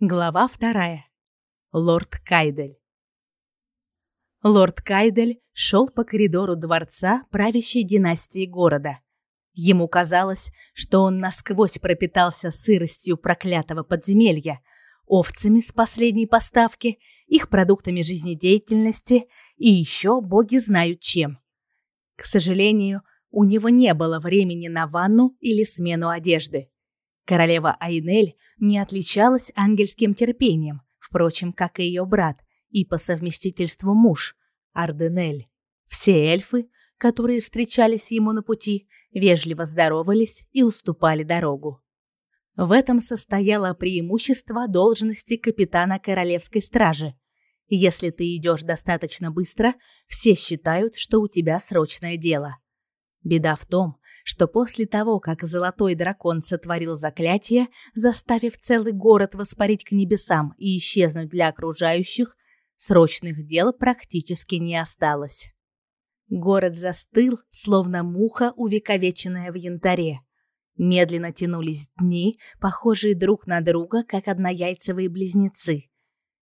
Глава вторая. Лорд Кайдель. Лорд Кайдель шел по коридору дворца правящей династии города. Ему казалось, что он насквозь пропитался сыростью проклятого подземелья, овцами с последней поставки, их продуктами жизнедеятельности и еще боги знают чем. К сожалению, у него не было времени на ванну или смену одежды. Королева Айнель не отличалась ангельским терпением, впрочем, как и ее брат и по совместительству муж Арденель. Все эльфы, которые встречались ему на пути, вежливо здоровались и уступали дорогу. В этом состояло преимущество должности капитана королевской стражи. Если ты идешь достаточно быстро, все считают, что у тебя срочное дело. Беда в том, что после того, как золотой дракон сотворил заклятие, заставив целый город воспарить к небесам и исчезнуть для окружающих, срочных дел практически не осталось. Город застыл, словно муха, увековеченная в янтаре. Медленно тянулись дни, похожие друг на друга, как однояйцевые близнецы.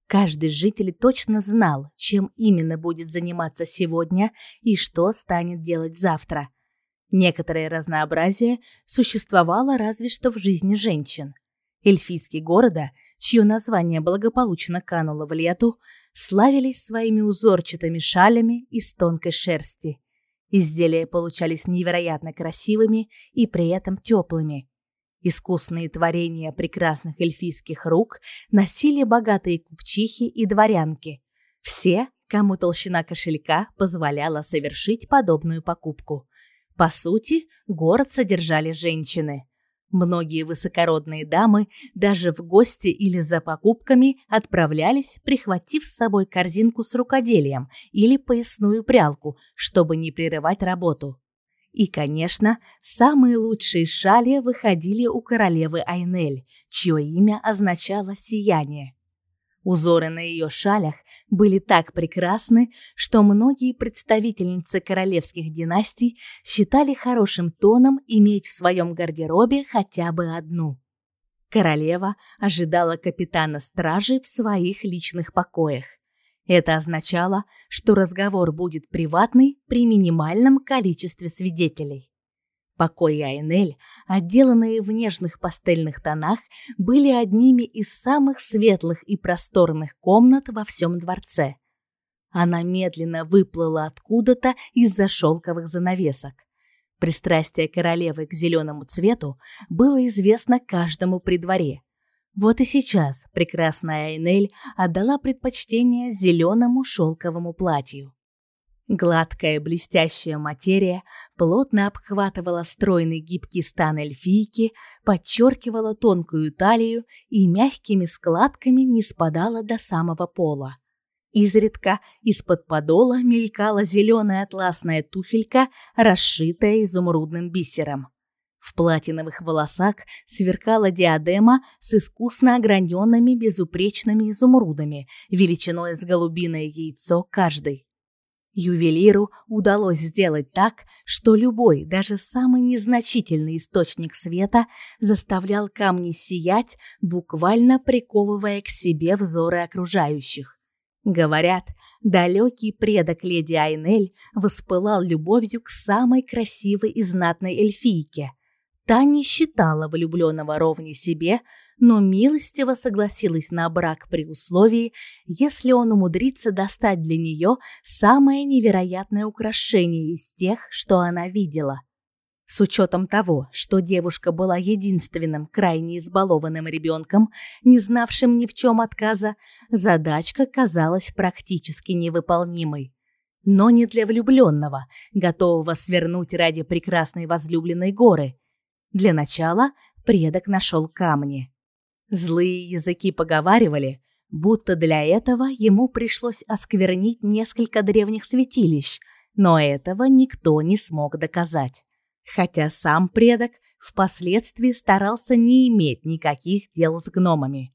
Каждый житель точно знал, чем именно будет заниматься сегодня и что станет делать завтра – Некоторое разнообразие существовало разве что в жизни женщин. Эльфийские города, чье название благополучно кануло в лету, славились своими узорчатыми шалями из тонкой шерсти. Изделия получались невероятно красивыми и при этом теплыми. Искусные творения прекрасных эльфийских рук носили богатые купчихи и дворянки. Все, кому толщина кошелька позволяла совершить подобную покупку. По сути, город содержали женщины. Многие высокородные дамы даже в гости или за покупками отправлялись, прихватив с собой корзинку с рукоделием или поясную прялку, чтобы не прерывать работу. И, конечно, самые лучшие шали выходили у королевы Айнель, чье имя означало «сияние». Узоры на ее шалях были так прекрасны, что многие представительницы королевских династий считали хорошим тоном иметь в своем гардеробе хотя бы одну. Королева ожидала капитана стражи в своих личных покоях. Это означало, что разговор будет приватный при минимальном количестве свидетелей. Покои Айнель, отделанные в нежных пастельных тонах, были одними из самых светлых и просторных комнат во всем дворце. Она медленно выплыла откуда-то из-за шелковых занавесок. Пристрастие королевы к зеленому цвету было известно каждому при дворе. Вот и сейчас прекрасная Айнель отдала предпочтение зеленому шелковому платью. Гладкая блестящая материя плотно обхватывала стройный гибкий стан эльфийки, подчеркивала тонкую талию и мягкими складками не спадала до самого пола. Изредка из-под подола мелькала зеленая атласная туфелька, расшитая изумрудным бисером. В платиновых волосах сверкала диадема с искусно ограненными безупречными изумрудами, величиной с голубиное яйцо каждый. Ювелиру удалось сделать так, что любой, даже самый незначительный источник света заставлял камни сиять, буквально приковывая к себе взоры окружающих. Говорят, далекий предок леди Айнель воспылал любовью к самой красивой и знатной эльфийке. Та не считала влюбленного ровней себе, но милостиво согласилась на брак при условии, если он умудрится достать для нее самое невероятное украшение из тех, что она видела. С учетом того, что девушка была единственным крайне избалованным ребенком, не знавшим ни в чем отказа, задачка казалась практически невыполнимой. Но не для влюбленного, готового свернуть ради прекрасной возлюбленной горы. Для начала предок нашел камни. Злые языки поговаривали, будто для этого ему пришлось осквернить несколько древних святилищ, но этого никто не смог доказать. Хотя сам предок впоследствии старался не иметь никаких дел с гномами.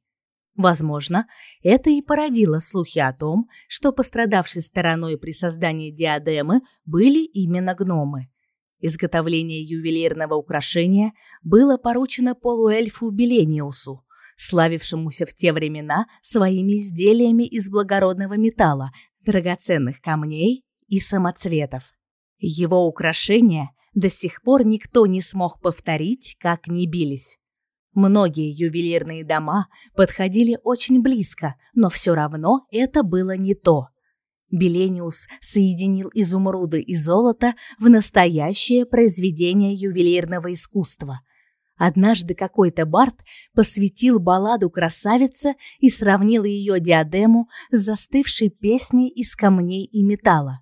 Возможно, это и породило слухи о том, что пострадавшей стороной при создании диадемы были именно гномы. Изготовление ювелирного украшения было поручено полуэльфу Белениусу, славившемуся в те времена своими изделиями из благородного металла, драгоценных камней и самоцветов. Его украшения до сих пор никто не смог повторить, как ни бились. Многие ювелирные дома подходили очень близко, но все равно это было не то. Белениус соединил изумруды и золото в настоящее произведение ювелирного искусства. Однажды какой-то бард посвятил балладу красавице и сравнил ее диадему с застывшей песней из камней и металла.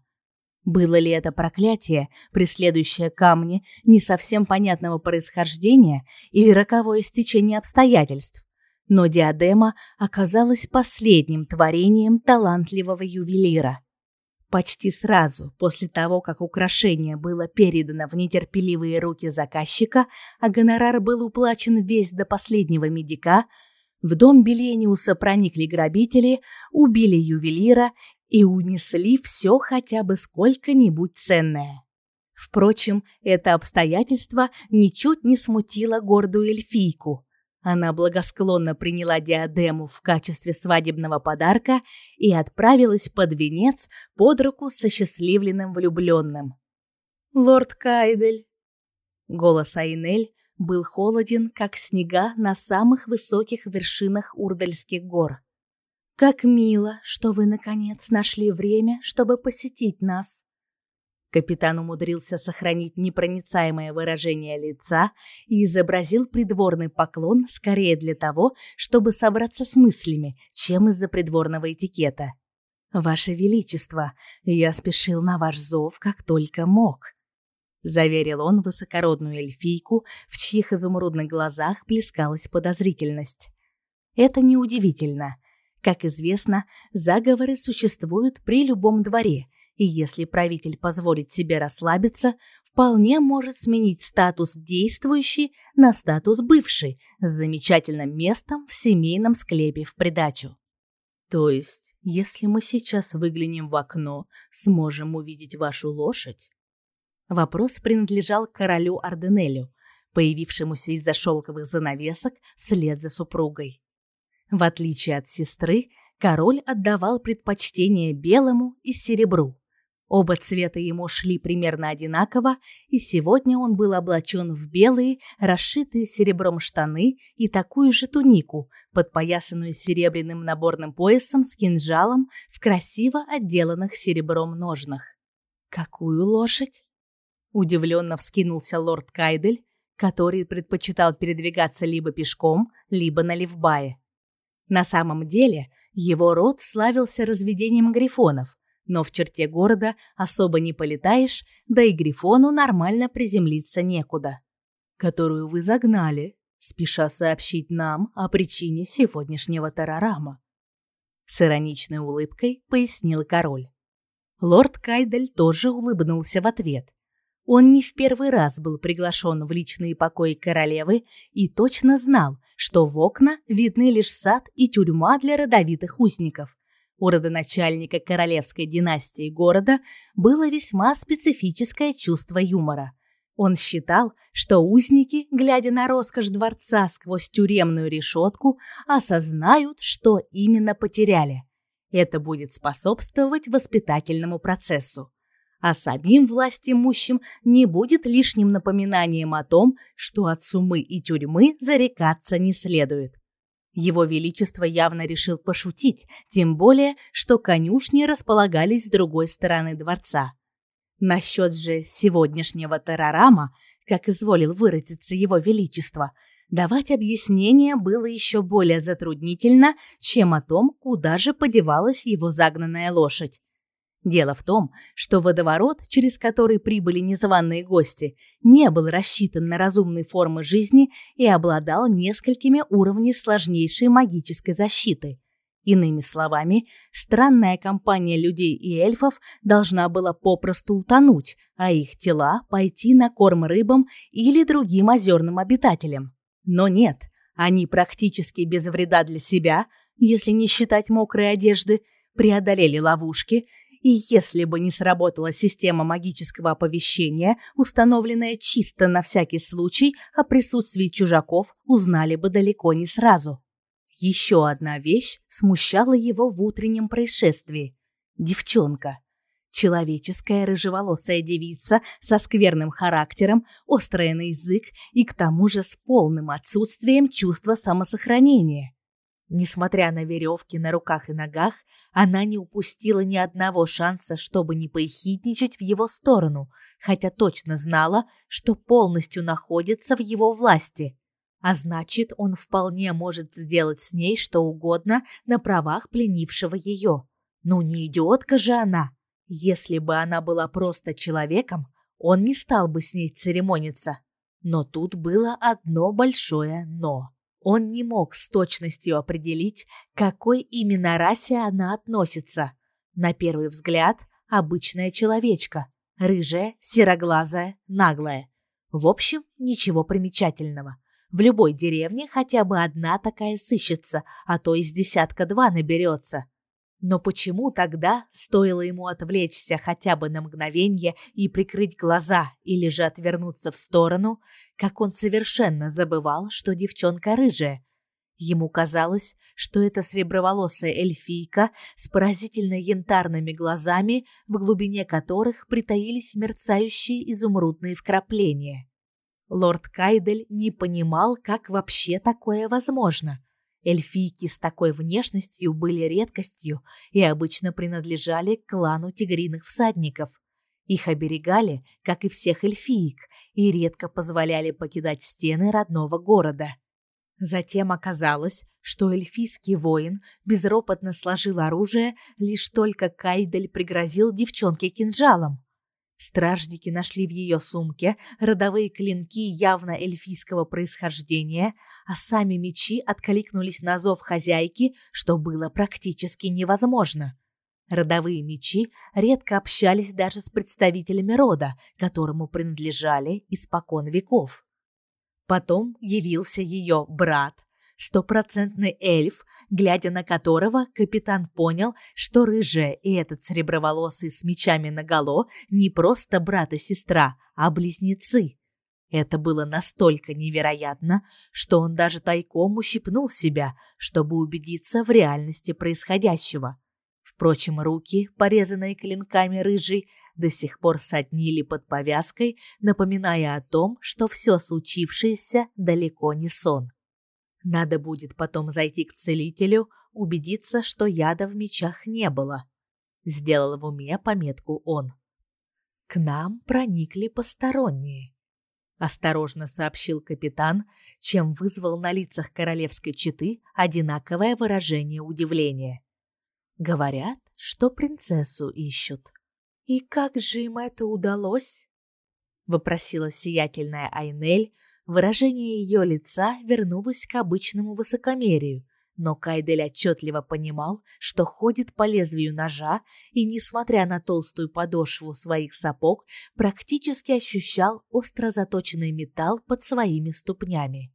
Было ли это проклятие, преследующее камни не совсем понятного происхождения или роковое стечение обстоятельств? Но диадема оказалась последним творением талантливого ювелира. Почти сразу после того, как украшение было передано в нетерпеливые руки заказчика, а гонорар был уплачен весь до последнего медика, в дом Белениуса проникли грабители, убили ювелира и унесли все хотя бы сколько-нибудь ценное. Впрочем, это обстоятельство ничуть не смутило гордую эльфийку. Она благосклонно приняла диадему в качестве свадебного подарка и отправилась под венец под руку со счастливленным влюбленным. «Лорд Кайдель!» Голос Айнель был холоден, как снега на самых высоких вершинах Урдальских гор. Как мило, что вы наконец нашли время, чтобы посетить нас. Капитан умудрился сохранить непроницаемое выражение лица и изобразил придворный поклон скорее для того, чтобы собраться с мыслями, чем из-за придворного этикета. Ваше величество, я спешил на ваш зов, как только мог, заверил он высокородную эльфийку, в чьих изумрудных глазах плескалась подозрительность. Это неудивительно. Как известно, заговоры существуют при любом дворе, и если правитель позволит себе расслабиться, вполне может сменить статус действующий на статус бывший с замечательным местом в семейном склепе в придачу. То есть, если мы сейчас выглянем в окно, сможем увидеть вашу лошадь? Вопрос принадлежал королю Арденелю, появившемуся из-за шелковых занавесок вслед за супругой. В отличие от сестры, король отдавал предпочтение белому и серебру. Оба цвета ему шли примерно одинаково, и сегодня он был облачен в белые, расшитые серебром штаны и такую же тунику, подпоясанную серебряным наборным поясом с кинжалом в красиво отделанных серебром ножнах. «Какую лошадь?» Удивленно вскинулся лорд Кайдель, который предпочитал передвигаться либо пешком, либо на левбае. На самом деле, его род славился разведением грифонов, но в черте города особо не полетаешь, да и грифону нормально приземлиться некуда. Которую вы загнали, спеша сообщить нам о причине сегодняшнего тарарама. С ироничной улыбкой пояснил король. Лорд Кайдель тоже улыбнулся в ответ. Он не в первый раз был приглашен в личные покои королевы и точно знал, что в окна видны лишь сад и тюрьма для родовитых узников. У родоначальника королевской династии города было весьма специфическое чувство юмора. Он считал, что узники, глядя на роскошь дворца сквозь тюремную решетку, осознают, что именно потеряли. Это будет способствовать воспитательному процессу а самим властимущим не будет лишним напоминанием о том, что от сумы и тюрьмы зарекаться не следует. Его величество явно решил пошутить, тем более, что конюшни располагались с другой стороны дворца. Насчет же сегодняшнего террорама, как изволил выразиться его величество, давать объяснение было еще более затруднительно, чем о том, куда же подевалась его загнанная лошадь. Дело в том, что водоворот, через который прибыли незваные гости, не был рассчитан на разумные формы жизни и обладал несколькими уровнями сложнейшей магической защиты. Иными словами, странная компания людей и эльфов должна была попросту утонуть, а их тела пойти на корм рыбам или другим озерным обитателям. Но нет, они практически без вреда для себя, если не считать мокрой одежды, преодолели ловушки и если бы не сработала система магического оповещения, установленная чисто на всякий случай, о присутствии чужаков узнали бы далеко не сразу. Еще одна вещь смущала его в утреннем происшествии. Девчонка. Человеческая рыжеволосая девица со скверным характером, острая на язык и к тому же с полным отсутствием чувства самосохранения. Несмотря на веревки на руках и ногах, она не упустила ни одного шанса, чтобы не поехидничать в его сторону, хотя точно знала, что полностью находится в его власти. А значит, он вполне может сделать с ней что угодно на правах пленившего ее. Ну не идиотка же она. Если бы она была просто человеком, он не стал бы с ней церемониться. Но тут было одно большое «но». Он не мог с точностью определить, к какой именно расе она относится. На первый взгляд, обычная человечка. Рыжая, сероглазая, наглая. В общем, ничего примечательного. В любой деревне хотя бы одна такая сыщется, а то из десятка два наберется. Но почему тогда стоило ему отвлечься хотя бы на мгновение и прикрыть глаза или же отвернуться в сторону, как он совершенно забывал, что девчонка рыжая? Ему казалось, что это среброволосая эльфийка с поразительно янтарными глазами, в глубине которых притаились мерцающие изумрудные вкрапления. Лорд Кайдель не понимал, как вообще такое возможно. Эльфийки с такой внешностью были редкостью и обычно принадлежали к клану тигриных всадников. Их оберегали, как и всех эльфиек, и редко позволяли покидать стены родного города. Затем оказалось, что эльфийский воин безропотно сложил оружие, лишь только Кайдель пригрозил девчонке кинжалом. Стражники нашли в ее сумке родовые клинки явно эльфийского происхождения, а сами мечи откликнулись на зов хозяйки, что было практически невозможно. Родовые мечи редко общались даже с представителями рода, которому принадлежали испокон веков. Потом явился ее брат, стопроцентный эльф, глядя на которого капитан понял, что рыжая и этот сереброволосый с мечами наголо не просто брат и сестра, а близнецы. Это было настолько невероятно, что он даже тайком ущипнул себя, чтобы убедиться в реальности происходящего. Впрочем, руки, порезанные клинками рыжей, до сих пор соднили под повязкой, напоминая о том, что все случившееся далеко не сон. Надо будет потом зайти к целителю, убедиться, что яда в мечах не было. Сделал в уме пометку он. К нам проникли посторонние. Осторожно сообщил капитан, чем вызвал на лицах королевской четы одинаковое выражение удивления. Говорят, что принцессу ищут. И как же им это удалось? вопросила сиятельная Айнель, Выражение ее лица вернулось к обычному высокомерию, но Кайдель отчетливо понимал, что ходит по лезвию ножа и, несмотря на толстую подошву своих сапог, практически ощущал остро заточенный металл под своими ступнями.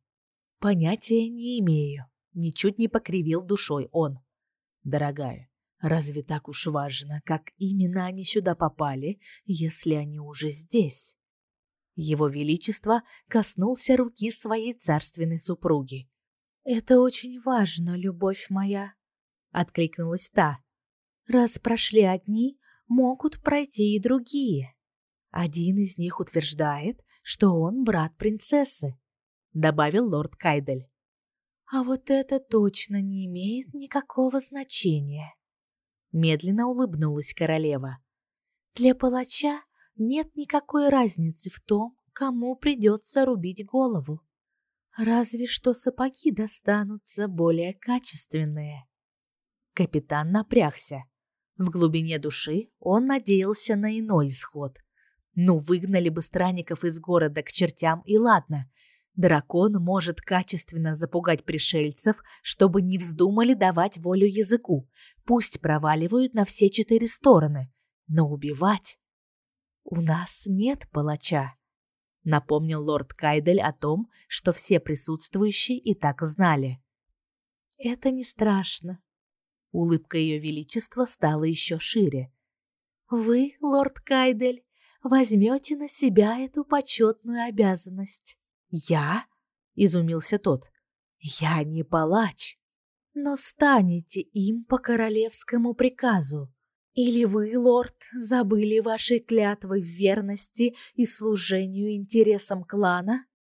«Понятия не имею», — ничуть не покривил душой он. «Дорогая, разве так уж важно, как именно они сюда попали, если они уже здесь?» Его величество коснулся руки своей царственной супруги. Это очень важно, любовь моя, откликнулась та. Раз прошли одни, могут пройти и другие. Один из них утверждает, что он брат принцессы, добавил лорд Кайдель. А вот это точно не имеет никакого значения. Медленно улыбнулась королева. Для палача нет никакой разницы в том, кому придется рубить голову. Разве что сапоги достанутся более качественные. Капитан напрягся. В глубине души он надеялся на иной исход. Ну, выгнали бы странников из города к чертям и ладно. Дракон может качественно запугать пришельцев, чтобы не вздумали давать волю языку. Пусть проваливают на все четыре стороны. Но убивать у нас нет палача, напомнил лорд Кайдель о том, что все присутствующие и так знали. Это не страшно. Улыбка ее величества стала еще шире. Вы, лорд Кайдель, возьмете на себя эту почетную обязанность. Я? изумился тот. Я не палач. но станете им по королевскому приказу. Или вы, лорд, забыли ваши клятвы в верности и служению интересам клана?